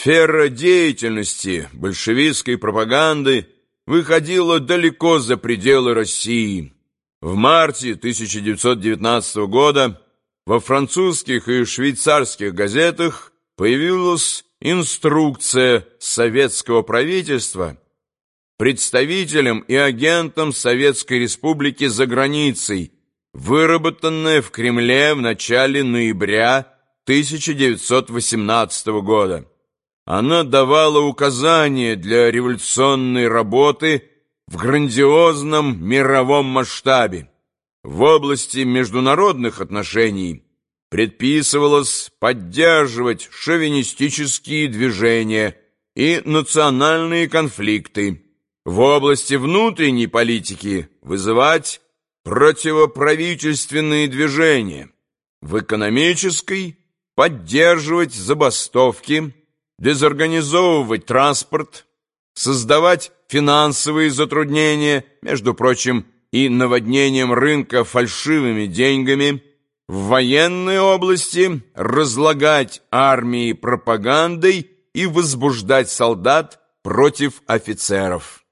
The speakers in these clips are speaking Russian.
Сфера деятельности большевистской пропаганды выходила далеко за пределы России. В марте 1919 года во французских и швейцарских газетах появилась инструкция советского правительства представителям и агентам Советской Республики за границей, выработанная в Кремле в начале ноября 1918 года. Она давала указания для революционной работы в грандиозном мировом масштабе. В области международных отношений предписывалось поддерживать шовинистические движения и национальные конфликты, в области внутренней политики вызывать противоправительственные движения, в экономической поддерживать забастовки, дезорганизовывать транспорт, создавать финансовые затруднения, между прочим, и наводнением рынка фальшивыми деньгами, в военной области разлагать армии пропагандой и возбуждать солдат против офицеров.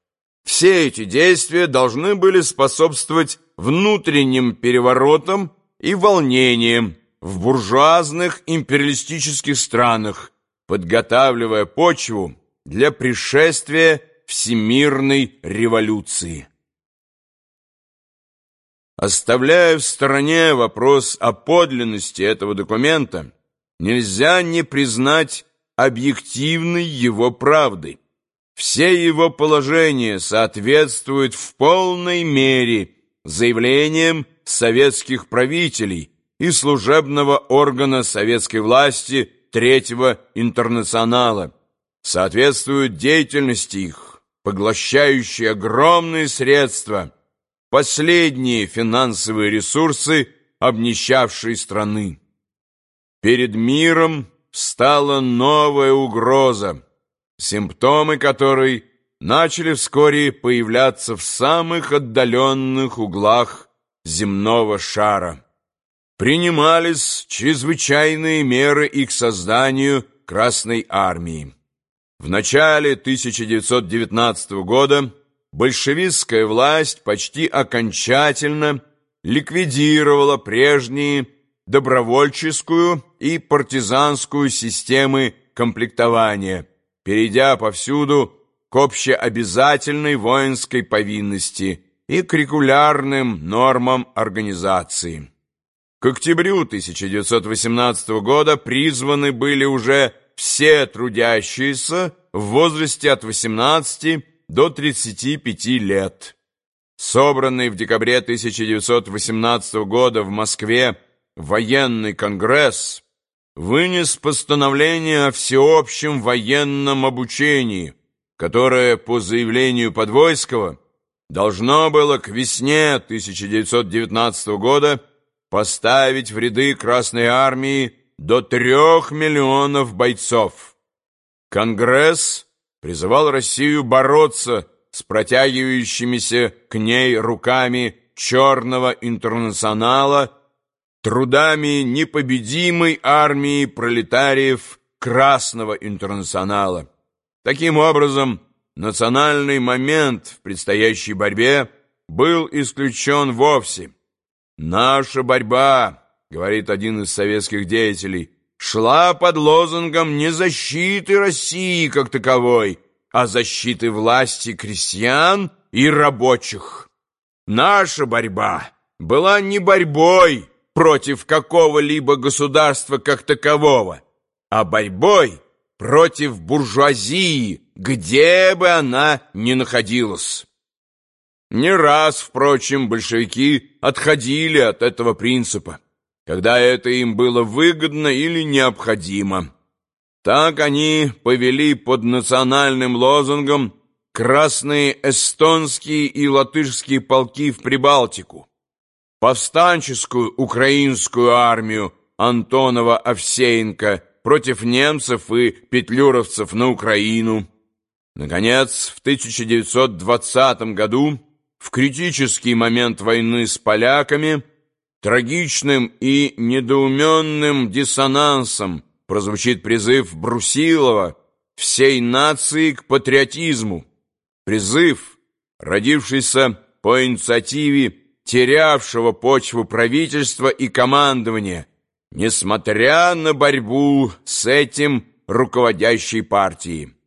Все эти действия должны были способствовать внутренним переворотам и волнениям в буржуазных империалистических странах, подготавливая почву для пришествия всемирной революции. Оставляя в стороне вопрос о подлинности этого документа, нельзя не признать объективной его правды. Все его положения соответствуют в полной мере заявлениям советских правителей и служебного органа советской власти Третьего интернационала, соответствуют деятельности их, поглощающей огромные средства, последние финансовые ресурсы обнищавшей страны. Перед миром стала новая угроза, симптомы которой начали вскоре появляться в самых отдаленных углах земного шара принимались чрезвычайные меры и к созданию Красной Армии. В начале 1919 года большевистская власть почти окончательно ликвидировала прежние добровольческую и партизанскую системы комплектования, перейдя повсюду к общеобязательной воинской повинности и к регулярным нормам организации. К октябрю 1918 года призваны были уже все трудящиеся в возрасте от 18 до 35 лет. Собранный в декабре 1918 года в Москве военный конгресс вынес постановление о всеобщем военном обучении, которое, по заявлению Подвойского, должно было к весне 1919 года поставить в ряды Красной Армии до трех миллионов бойцов. Конгресс призывал Россию бороться с протягивающимися к ней руками черного интернационала, трудами непобедимой армии пролетариев Красного интернационала. Таким образом, национальный момент в предстоящей борьбе был исключен вовсе. «Наша борьба, — говорит один из советских деятелей, — шла под лозунгом не защиты России как таковой, а защиты власти крестьян и рабочих. Наша борьба была не борьбой против какого-либо государства как такового, а борьбой против буржуазии, где бы она ни находилась». Не раз, впрочем, большевики отходили от этого принципа, когда это им было выгодно или необходимо. Так они повели под национальным лозунгом красные эстонские и латышские полки в Прибалтику, повстанческую украинскую армию Антонова-Овсеенко против немцев и петлюровцев на Украину. Наконец, в 1920 году в критический момент войны с поляками трагичным и недоуменным диссонансом прозвучит призыв Брусилова всей нации к патриотизму. Призыв, родившийся по инициативе терявшего почву правительства и командования, несмотря на борьбу с этим руководящей партией.